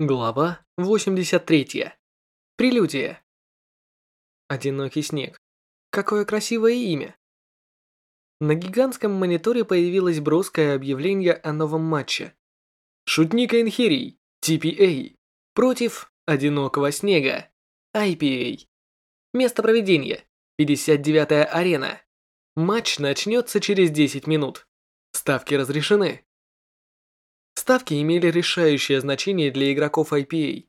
Глава 83. Прелюдия. Одинокий снег. Какое красивое имя. На гигантском мониторе появилось броское объявление о новом матче. Шутник Энхирий, TPA, против Одинокого снега, IPA. Место проведения, 59-я арена. Матч начнется через 10 минут. Ставки разрешены. Ставки имели решающее значение для игроков IPA.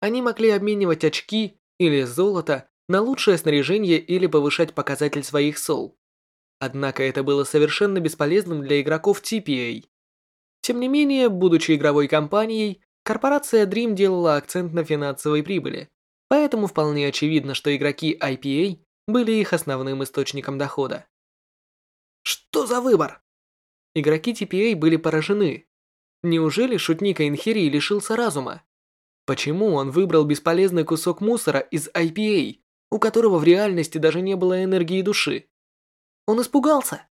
Они могли обменивать очки или золото на лучшее снаряжение или повышать показатель своих сол. Однако это было совершенно бесполезным для игроков TPA. Тем не менее, будучи игровой компанией, корпорация Dream делала акцент на финансовой прибыли, поэтому вполне очевидно, что игроки IPA были их основным источником дохода. Что за выбор? Игроки TPA были поражены, Неужели шутник Инхирии лишился разума? Почему он выбрал бесполезный кусок мусора из IPA, у которого в реальности даже не было энергии души? Он испугался?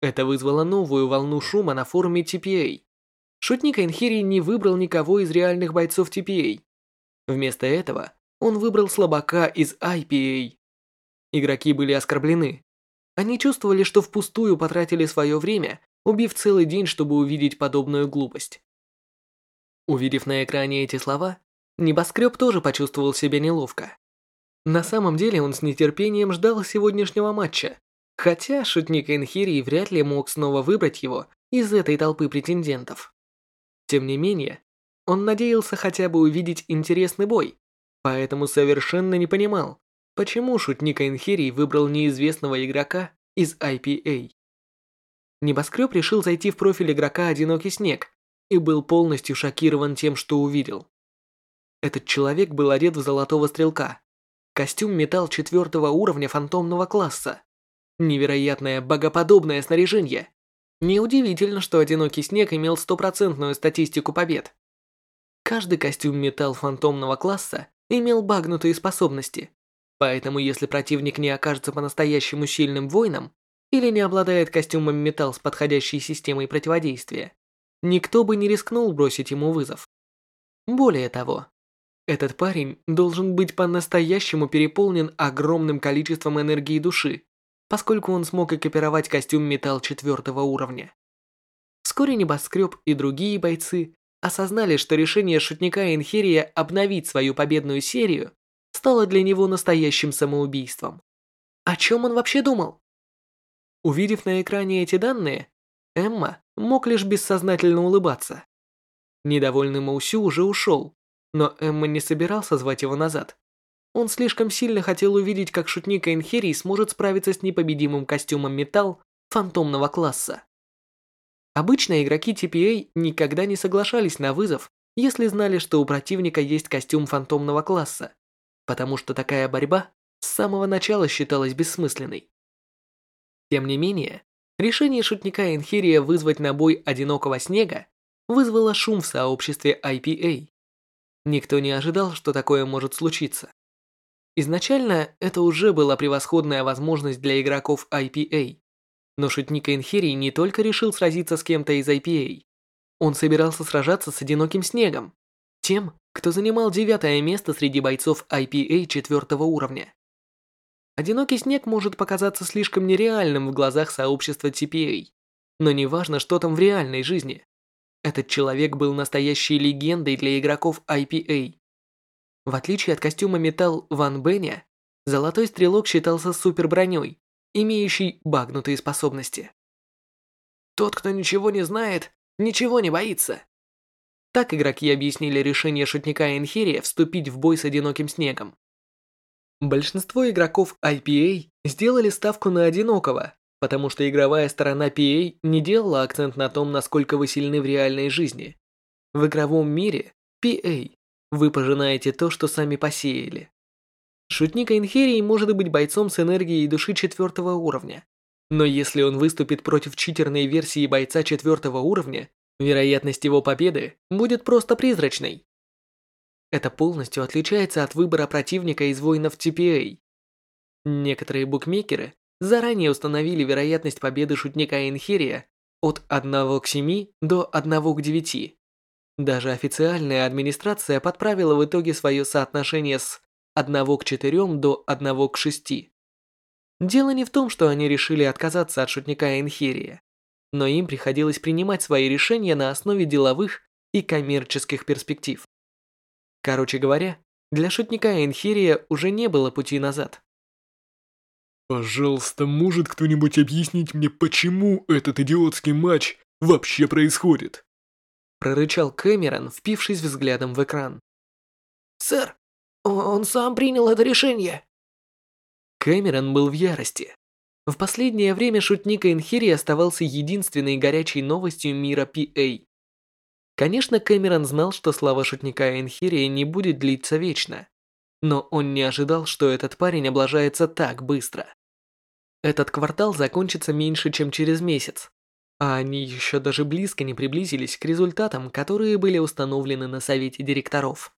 Это вызвало новую волну шума на форуме TPA. Шутник Инхирии не выбрал никого из реальных бойцов TPA. Вместо этого он выбрал слабака из IPA. Игроки были оскорблены. Они чувствовали, что впустую потратили свое время убив целый день, чтобы увидеть подобную глупость. Увидев на экране эти слова, Небоскреб тоже почувствовал себя неловко. На самом деле он с нетерпением ждал сегодняшнего матча, хотя шутник Энхирии вряд ли мог снова выбрать его из этой толпы претендентов. Тем не менее, он надеялся хотя бы увидеть интересный бой, поэтому совершенно не понимал, почему шутник Энхирии выбрал неизвестного игрока из IPA. Небоскреб решил зайти в профиль игрока «Одинокий снег» и был полностью шокирован тем, что увидел. Этот человек был одет в золотого стрелка. Костюм металл четвертого уровня фантомного класса. Невероятное богоподобное снаряжение. Неудивительно, что «Одинокий снег» имел стопроцентную статистику побед. Каждый костюм металл фантомного класса имел багнутые способности, поэтому если противник не окажется по-настоящему сильным воином, или не обладает костюмом металл с подходящей системой противодействия, никто бы не рискнул бросить ему вызов. Более того, этот парень должен быть по-настоящему переполнен огромным количеством энергии души, поскольку он смог экипировать костюм металл четвертого уровня. Вскоре Небоскреб и другие бойцы осознали, что решение шутника Энхерия обновить свою победную серию стало для него настоящим самоубийством. О чем он вообще думал? Увидев на экране эти данные, Эмма мог лишь бессознательно улыбаться. Недовольный Маусю уже ушел, но Эмма не собирался звать его назад. Он слишком сильно хотел увидеть, как шутник Энхерий сможет справиться с непобедимым костюмом металл фантомного класса. Обычно игроки TPA никогда не соглашались на вызов, если знали, что у противника есть костюм фантомного класса, потому что такая борьба с самого начала считалась бессмысленной. Тем не менее, решение шутника Энхирия вызвать на бой одинокого снега вызвало шум в сообществе IPA. Никто не ожидал, что такое может случиться. Изначально это уже была превосходная возможность для игроков IPA. Но шутник Энхирий не только решил сразиться с кем-то из IPA. Он собирался сражаться с одиноким снегом, тем, кто занимал девятое место среди бойцов IPA четвертого уровня. Одинокий снег может показаться слишком нереальным в глазах сообщества TPA, но неважно, что там в реальной жизни. Этот человек был настоящей легендой для игроков IPA. В отличие от костюма металл Ван Беня, Золотой Стрелок считался суперброней, имеющей багнутые способности. Тот, кто ничего не знает, ничего не боится. Так игроки объяснили решение шутника Энхирия вступить в бой с Одиноким Снегом. Большинство игроков IPA сделали ставку на одинокого, потому что игровая сторона PA не делала акцент на том, насколько вы сильны в реальной жизни. В игровом мире PA вы пожинаете то, что сами посеяли. Шутник Инхерии может быть бойцом с энергией души четвертого уровня, но если он выступит против читерной версии бойца четвертого уровня, вероятность его победы будет просто призрачной. Это полностью отличается от выбора противника из воинов TPA. Некоторые букмекеры заранее установили вероятность победы шутника Энхерия от 1 к 7 до 1 к 9. Даже официальная администрация подправила в итоге свое соотношение с 1 к 4 до 1 к 6. Дело не в том, что они решили отказаться от шутника Энхерия, но им приходилось принимать свои решения на основе деловых и коммерческих перспектив. Короче говоря, для шутника Энхерия уже не было пути назад. Пожалуйста, может кто-нибудь объяснить мне, почему этот идиотский матч вообще происходит? Прорычал Кэмерон, впившись взглядом в экран. Сэр, он сам принял это решение. Кэмерон был в ярости. В последнее время шутник Энхири оставался единственной горячей новостью мира PA. Конечно, Кэмерон знал, что слава шутника Энхирия не будет длиться вечно, но он не ожидал, что этот парень облажается так быстро. Этот квартал закончится меньше, чем через месяц, а они еще даже близко не приблизились к результатам, которые были установлены на совете директоров.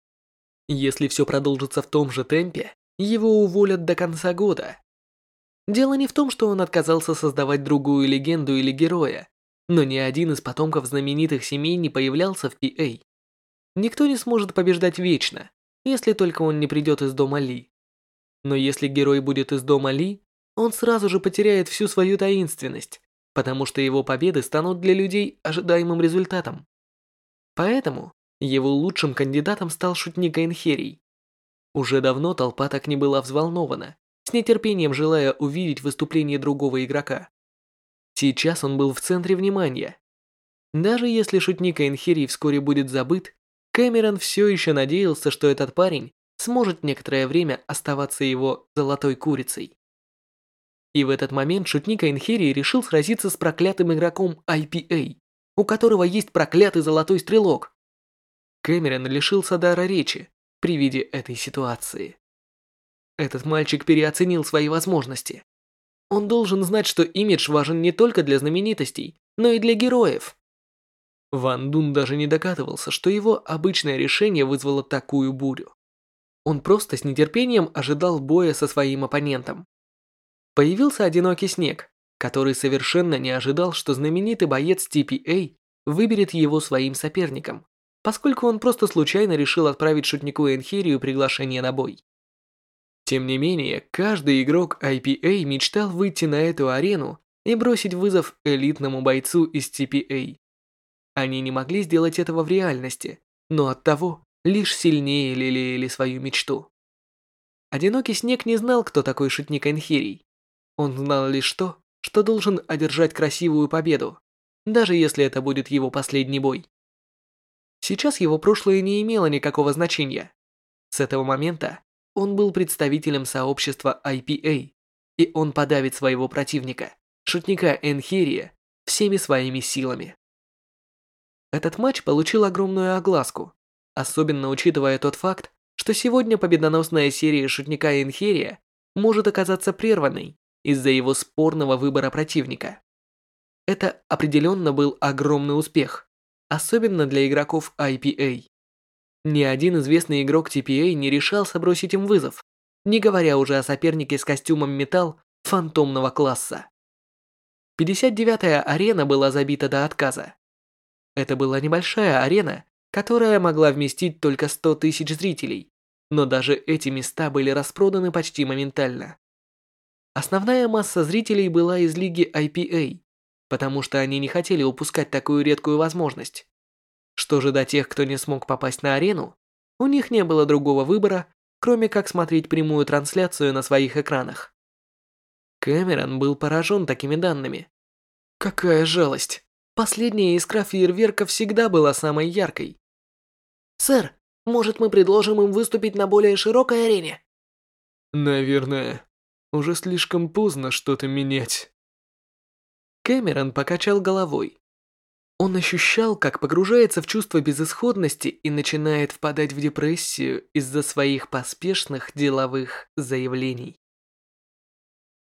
Если все продолжится в том же темпе, его уволят до конца года. Дело не в том, что он отказался создавать другую легенду или героя, но ни один из потомков знаменитых семей не появлялся в PA. Никто не сможет побеждать вечно, если только он не придет из дома Ли. Но если герой будет из дома Ли, он сразу же потеряет всю свою таинственность, потому что его победы станут для людей ожидаемым результатом. Поэтому его лучшим кандидатом стал шутник Энхерий. Уже давно толпа так не была взволнована, с нетерпением желая увидеть выступление другого игрока. Сейчас он был в центре внимания. Даже если шутник Энхерий вскоре будет забыт, Кэмерон все еще надеялся, что этот парень сможет некоторое время оставаться его золотой курицей. И в этот момент шутник Энхерии решил сразиться с проклятым игроком IPA, у которого есть проклятый золотой стрелок. Кэмерон лишился дара речи при виде этой ситуации. Этот мальчик переоценил свои возможности. Он должен знать, что имидж важен не только для знаменитостей, но и для героев. Ван Дун даже не догадывался, что его обычное решение вызвало такую бурю. Он просто с нетерпением ожидал боя со своим оппонентом. Появился одинокий снег, который совершенно не ожидал, что знаменитый боец TPA выберет его своим соперником, поскольку он просто случайно решил отправить шутнику Энхерию приглашение на бой. Тем не менее, каждый игрок IPA мечтал выйти на эту арену и бросить вызов элитному бойцу из TPA. Они не могли сделать этого в реальности, но оттого лишь сильнее лелеяли свою мечту. Одинокий снег не знал, кто такой шутник Энхирий, он знал лишь то, что должен одержать красивую победу, даже если это будет его последний бой. Сейчас его прошлое не имело никакого значения. С этого момента он был представителем сообщества IPA, и он подавит своего противника, шутника Энхирия, всеми своими силами. Этот матч получил огромную огласку, особенно учитывая тот факт, что сегодня победоносная серия шутника Энхирия может оказаться прерванной из-за его спорного выбора противника. Это определенно был огромный успех, особенно для игроков IPA. Ни один известный игрок TPA не решался бросить им вызов, не говоря уже о сопернике с костюмом металл фантомного класса. 59-я арена была забита до отказа. Это была небольшая арена, которая могла вместить только 100 тысяч зрителей, но даже эти места были распроданы почти моментально. Основная масса зрителей была из лиги IPA, потому что они не хотели упускать такую редкую возможность. Что же до тех, кто не смог попасть на арену, у них не было другого выбора, кроме как смотреть прямую трансляцию на своих экранах. Кэмерон был поражен такими данными. Какая жалость. Последняя искра фейерверка всегда была самой яркой. «Сэр, может мы предложим им выступить на более широкой арене?» «Наверное», уже слишком поздно что-то менять. Кэмерон покачал головой. Он ощущал, как погружается в чувство безысходности и начинает впадать в депрессию из-за своих поспешных деловых заявлений.